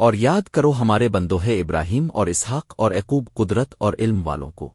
اور یاد کرو ہمارے بندوہے ابراہیم اور اسحاق اور عقوب قدرت اور علم والوں کو۔